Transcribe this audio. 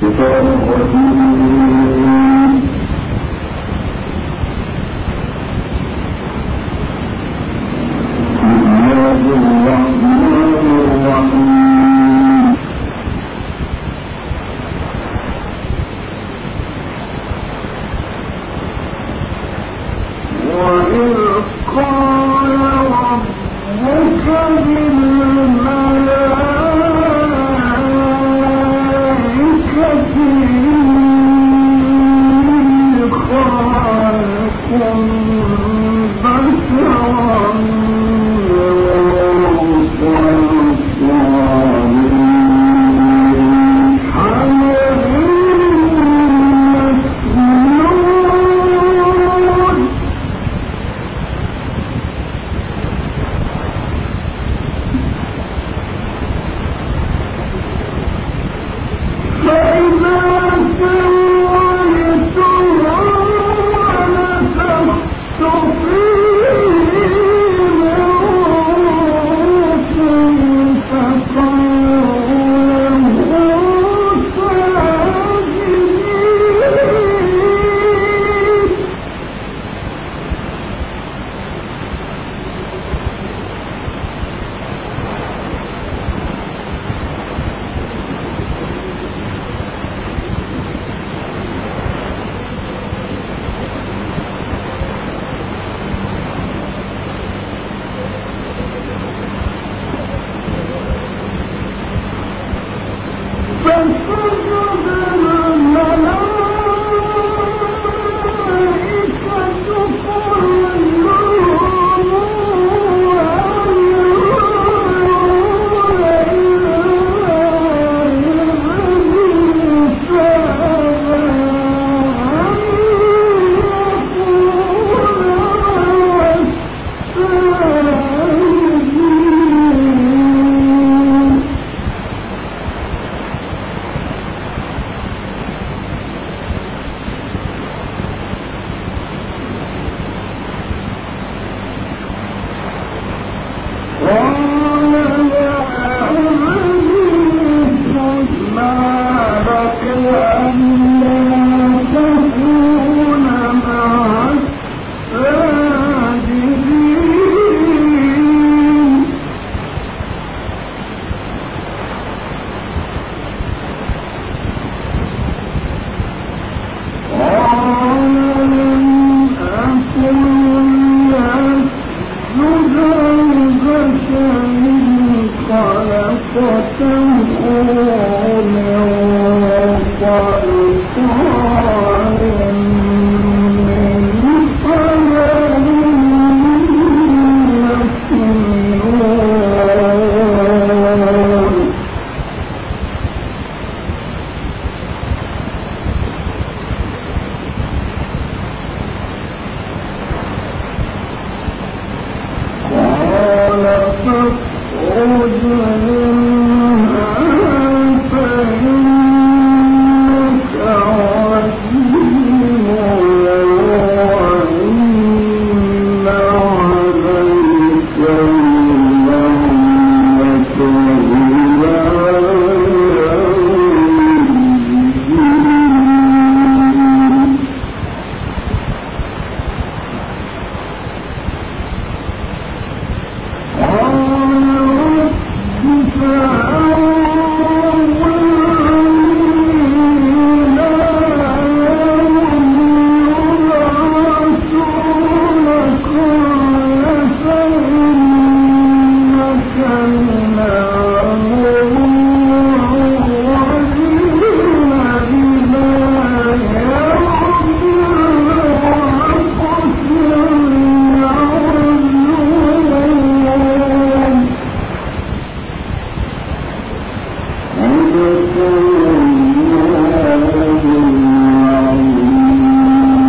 Thank you. Vamos!